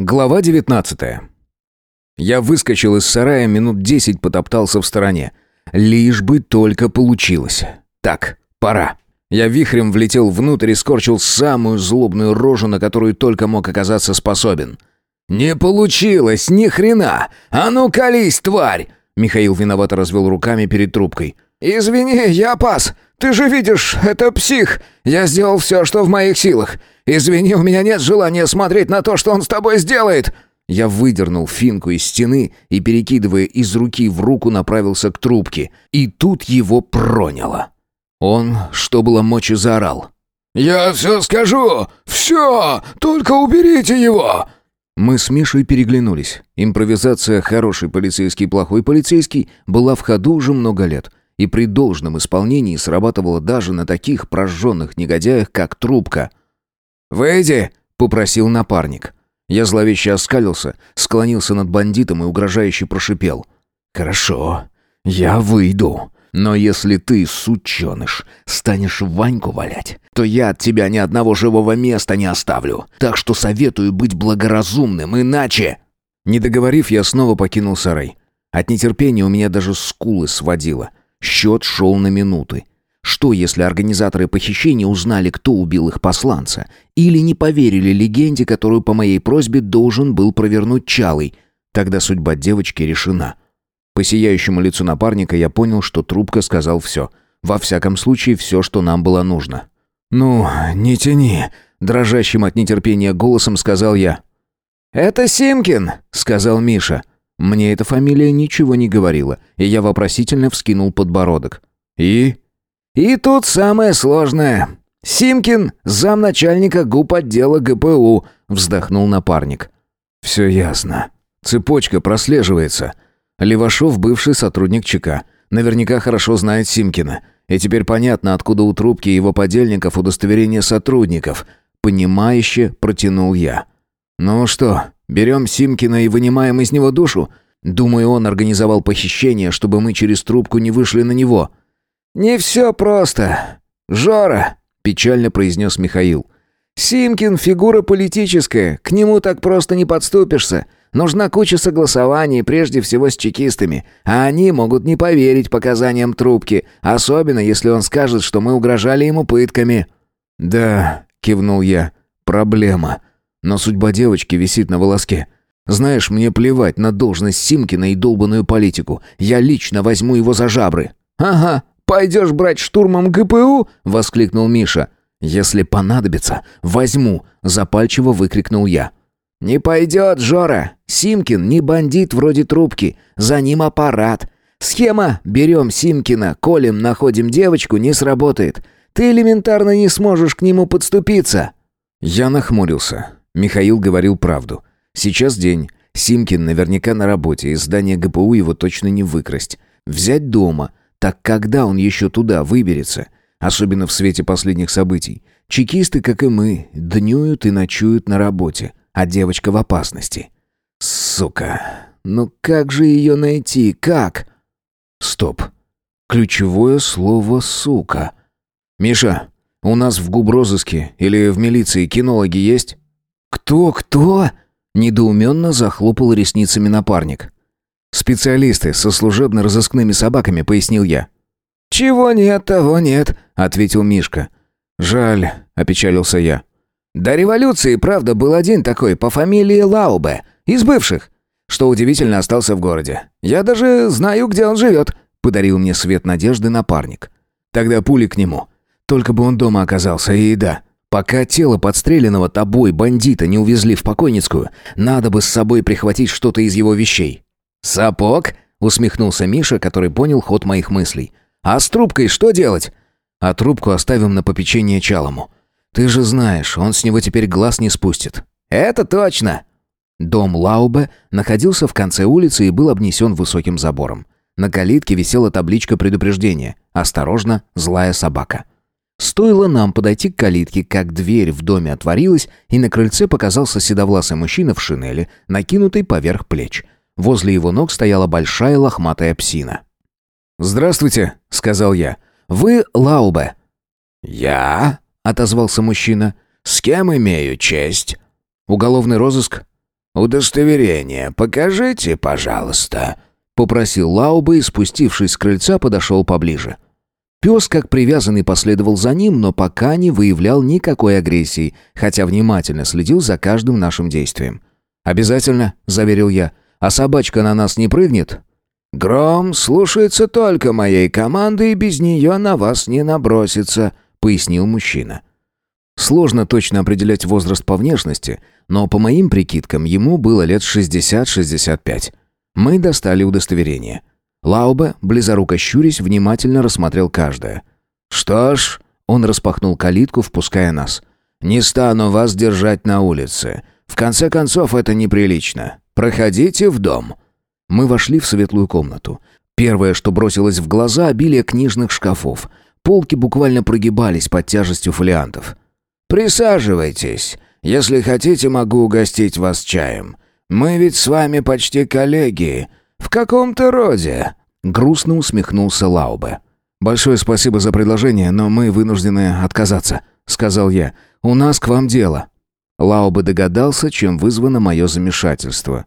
Глава 19. Я выскочил из сарая, минут десять потоптался в стороне. Лишь бы только получилось. Так, пора. Я вихрем влетел внутрь и скорчил самую злобную рожу, на которую только мог оказаться способен. «Не получилось, ни хрена! А ну колись, тварь!» Михаил виновато развел руками перед трубкой. «Извини, я пас. Ты же видишь, это псих. Я сделал все, что в моих силах. Извини, у меня нет желания смотреть на то, что он с тобой сделает!» Я выдернул финку из стены и, перекидывая из руки в руку, направился к трубке. И тут его проняло. Он, что было мочи, заорал. «Я все скажу! Все! Только уберите его!» Мы с Мишей переглянулись. Импровизация «хороший полицейский, плохой полицейский» была в ходу уже много лет. И при должном исполнении срабатывала даже на таких прожженных негодяях, как трубка – «Выйди!» — попросил напарник. Я зловеще оскалился, склонился над бандитом и угрожающе прошипел. «Хорошо, я выйду. Но если ты, сученыш, станешь Ваньку валять, то я от тебя ни одного живого места не оставлю. Так что советую быть благоразумным, иначе...» Не договорив, я снова покинул сарай. От нетерпения у меня даже скулы сводило. Счет шел на минуты. Что, если организаторы похищения узнали, кто убил их посланца? Или не поверили легенде, которую по моей просьбе должен был провернуть Чалый? Тогда судьба девочки решена. По сияющему лицу напарника я понял, что Трубка сказал все. Во всяком случае, все, что нам было нужно. «Ну, не тяни», — дрожащим от нетерпения голосом сказал я. «Это Симкин», — сказал Миша. Мне эта фамилия ничего не говорила, и я вопросительно вскинул подбородок. «И?» И тут самое сложное. Симкин, замначальника гуп отдела ГПУ, вздохнул напарник. Все ясно. Цепочка прослеживается. Левашов бывший сотрудник ЧК. Наверняка хорошо знает Симкина. И теперь понятно, откуда у трубки его подельников удостоверение сотрудников. Понимающе протянул я. Ну что, берем Симкина и вынимаем из него душу? Думаю, он организовал похищение, чтобы мы через трубку не вышли на него. «Не все просто. Жора», — печально произнес Михаил. «Симкин — фигура политическая, к нему так просто не подступишься. Нужна куча согласований, прежде всего с чекистами, а они могут не поверить показаниям трубки, особенно если он скажет, что мы угрожали ему пытками». «Да», — кивнул я, — «проблема. Но судьба девочки висит на волоске». Знаешь, мне плевать на должность Симкина и долбанную политику. Я лично возьму его за жабры». «Ага, «Пойдешь брать штурмом ГПУ?» — воскликнул Миша. «Если понадобится, возьму», — запальчиво выкрикнул я. «Не пойдет, Жора. Симкин не бандит вроде трубки. За ним аппарат. Схема «берем Симкина, колем, находим девочку» не сработает. Ты элементарно не сможешь к нему подступиться». Я нахмурился. Михаил говорил правду. Сейчас день. Симкин наверняка на работе, из здания ГПУ его точно не выкрасть. Взять дома — так когда он еще туда выберется? Особенно в свете последних событий. Чекисты, как и мы, днюют и ночуют на работе, а девочка в опасности. Сука. Ну как же ее найти? Как? Стоп. Ключевое слово «сука». «Миша, у нас в губрозыске или в милиции кинологи есть?» «Кто, кто?» Недоуменно захлопал ресницами напарник. «Специалисты со служебно-розыскными собаками», — пояснил я. «Чего нет, того нет», — ответил Мишка. «Жаль», — опечалился я. «До революции, правда, был один такой, по фамилии Лаубе, из бывших, что удивительно остался в городе. Я даже знаю, где он живет», — подарил мне свет надежды напарник. «Тогда пули к нему. Только бы он дома оказался, и да, пока тело подстреленного тобой бандита не увезли в покойницкую, надо бы с собой прихватить что-то из его вещей. «Сапог?» — усмехнулся Миша, который понял ход моих мыслей. «А с трубкой что делать?» «А трубку оставим на попечение Чалому. Ты же знаешь, он с него теперь глаз не спустит». «Это точно!» Дом Лаубе находился в конце улицы и был обнесен высоким забором. На калитке висела табличка предупреждения «Осторожно, злая собака». Стоило нам подойти к калитке, как дверь в доме отворилась, и на крыльце показался седовласый мужчина в шинели, накинутый поверх плеч. Возле его ног стояла большая лохматая псина. «Здравствуйте», — сказал я. «Вы Лаубе?» «Я?» — отозвался мужчина. «С кем имею честь?» «Уголовный розыск?» «Удостоверение покажите, пожалуйста», — попросил Лаубе и, спустившись с крыльца, подошел поближе. Пес, как привязанный, последовал за ним, но пока не выявлял никакой агрессии, хотя внимательно следил за каждым нашим действием. «Обязательно», — заверил я. «А собачка на нас не прыгнет?» «Гром слушается только моей команды и без нее на вас не набросится», — пояснил мужчина. Сложно точно определять возраст по внешности, но по моим прикидкам ему было лет 60-65. Мы достали удостоверение. Лаубе, близоруко щурясь, внимательно рассмотрел каждое. «Что ж...» — он распахнул калитку, впуская нас. «Не стану вас держать на улице. В конце концов, это неприлично. Проходите в дом». Мы вошли в светлую комнату. Первое, что бросилось в глаза, обилие книжных шкафов. Полки буквально прогибались под тяжестью фолиантов. «Присаживайтесь. Если хотите, могу угостить вас чаем. Мы ведь с вами почти коллеги. В каком-то роде». Грустно усмехнулся Лаубе. «Большое спасибо за предложение, но мы вынуждены отказаться», — сказал я. «У нас к вам дело». Лаубе догадался, чем вызвано мое замешательство.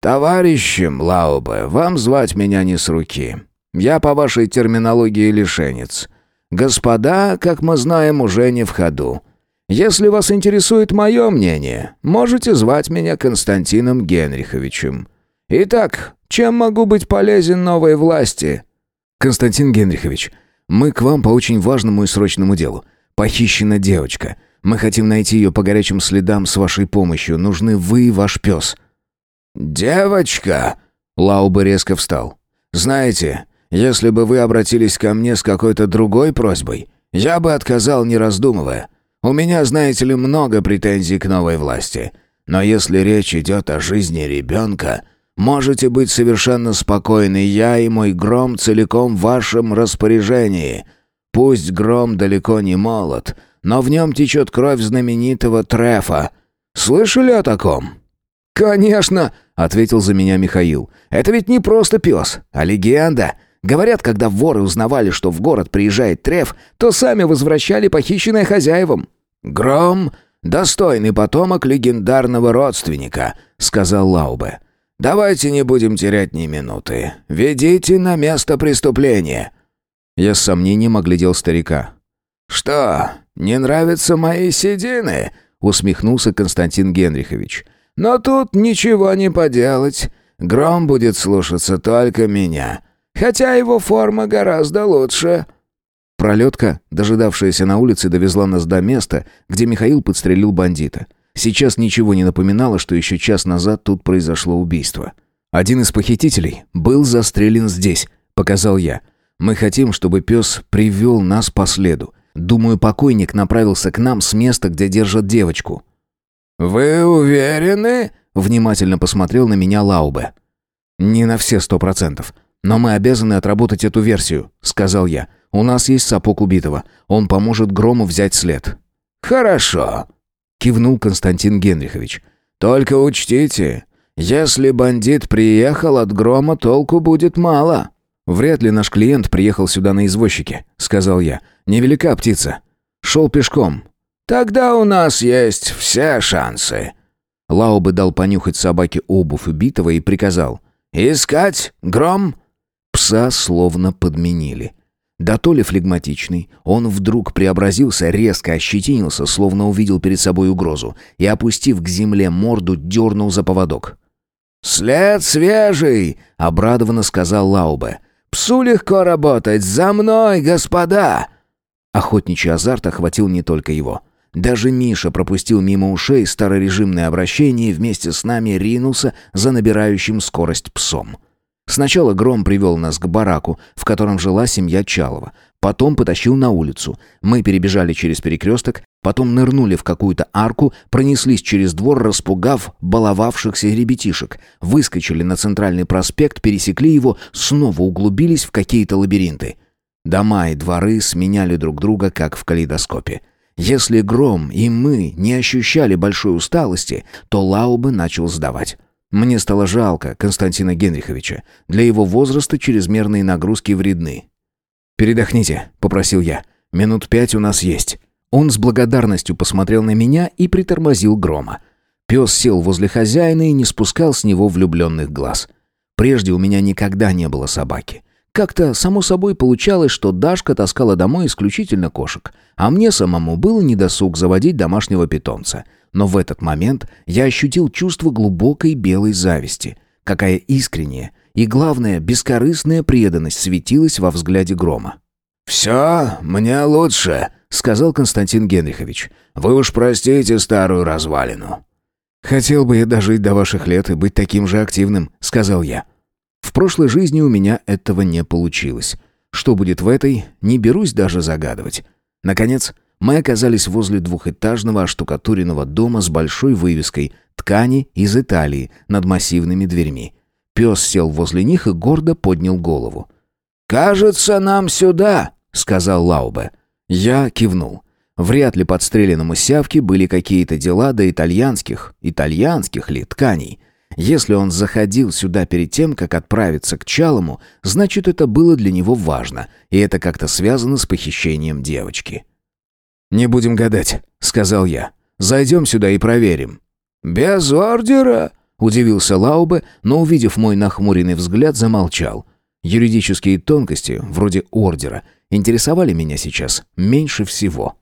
«Товарищем, Лаубе, вам звать меня не с руки. Я по вашей терминологии лишенец. Господа, как мы знаем, уже не в ходу. Если вас интересует мое мнение, можете звать меня Константином Генриховичем. Итак, чем могу быть полезен новой власти?» «Константин Генрихович, мы к вам по очень важному и срочному делу. Похищена девочка. Мы хотим найти ее по горячим следам с вашей помощью. Нужны вы и ваш пес». «Девочка!» Лаубы резко встал. «Знаете, если бы вы обратились ко мне с какой-то другой просьбой, я бы отказал, не раздумывая. У меня, знаете ли, много претензий к новой власти. Но если речь идет о жизни ребенка, можете быть совершенно спокойны, я и мой гром целиком в вашем распоряжении. Пусть гром далеко не молод, но в нем течет кровь знаменитого Трефа. Слышали о таком?» «Конечно!» — ответил за меня Михаил. «Это ведь не просто пес, а легенда. Говорят, когда воры узнавали, что в город приезжает Треф, то сами возвращали похищенное хозяевам. «Гром — достойный потомок легендарного родственника», — сказал Лаубе. «Давайте не будем терять ни минуты. Ведите на место преступления». Я с сомнением оглядел старика. «Что, не нравятся мои седины?» — усмехнулся Константин Генрихович. «Но тут ничего не поделать. Гром будет слушаться только меня хотя его форма гораздо лучше». Пролетка, дожидавшаяся на улице, довезла нас до места, где Михаил подстрелил бандита. Сейчас ничего не напоминало, что еще час назад тут произошло убийство. «Один из похитителей был застрелен здесь», — показал я. «Мы хотим, чтобы пес привел нас по следу. Думаю, покойник направился к нам с места, где держат девочку». «Вы уверены?» — внимательно посмотрел на меня Лаубе. «Не на все сто процентов. «Но мы обязаны отработать эту версию», — сказал я. «У нас есть сапог убитого. Он поможет Грому взять след». «Хорошо», — кивнул Константин Генрихович. «Только учтите, если бандит приехал, от Грома толку будет мало». «Вряд ли наш клиент приехал сюда на извозчике», — сказал я. «Невелика птица. Шел пешком». «Тогда у нас есть все шансы». Лаубы дал понюхать собаке обувь убитого и приказал. «Искать, Гром?» Пса словно подменили. Да то ли флегматичный, он вдруг преобразился, резко ощетинился, словно увидел перед собой угрозу, и, опустив к земле морду, дернул за поводок. «След свежий!» — обрадованно сказал Лаубе. «Псу легко работать! За мной, господа!» Охотничий азарт охватил не только его. Даже Миша пропустил мимо ушей старорежимное обращение и вместе с нами ринулся за набирающим скорость псом. Сначала Гром привел нас к бараку, в котором жила семья Чалова. Потом потащил на улицу. Мы перебежали через перекресток, потом нырнули в какую-то арку, пронеслись через двор, распугав баловавшихся ребятишек, выскочили на центральный проспект, пересекли его, снова углубились в какие-то лабиринты. Дома и дворы сменяли друг друга, как в калейдоскопе. Если Гром и мы не ощущали большой усталости, то Лаубе начал сдавать. Мне стало жалко Константина Генриховича. Для его возраста чрезмерные нагрузки вредны. «Передохните», — попросил я. «Минут пять у нас есть». Он с благодарностью посмотрел на меня и притормозил грома. Пес сел возле хозяина и не спускал с него влюбленных глаз. Прежде у меня никогда не было собаки. Как-то само собой получалось, что Дашка таскала домой исключительно кошек, а мне самому было недосуг заводить домашнего питомца. Но в этот момент я ощутил чувство глубокой белой зависти. Какая искренняя и, главное, бескорыстная преданность светилась во взгляде Грома. «Все, мне лучше», — сказал Константин Генрихович. «Вы уж простите старую развалину». «Хотел бы я дожить до ваших лет и быть таким же активным», — сказал я. В прошлой жизни у меня этого не получилось. Что будет в этой, не берусь даже загадывать. Наконец, мы оказались возле двухэтажного оштукатуренного дома с большой вывеской «Ткани из Италии» над массивными дверьми. Пес сел возле них и гордо поднял голову. «Кажется, нам сюда», — сказал Лаубе. Я кивнул. Вряд ли подстреленному сявке были какие-то дела до итальянских, итальянских ли тканей. Если он заходил сюда перед тем, как отправиться к Чалому, значит, это было для него важно, и это как-то связано с похищением девочки. «Не будем гадать», — сказал я. «Зайдем сюда и проверим». «Без ордера?» — удивился Лаубе, но, увидев мой нахмуренный взгляд, замолчал. Юридические тонкости, вроде ордера, интересовали меня сейчас меньше всего.